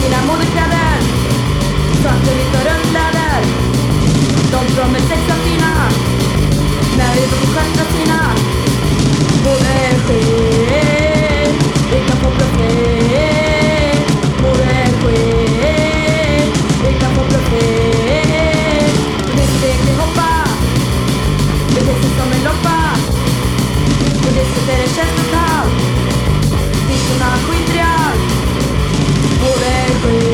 sin amor cada Thank you.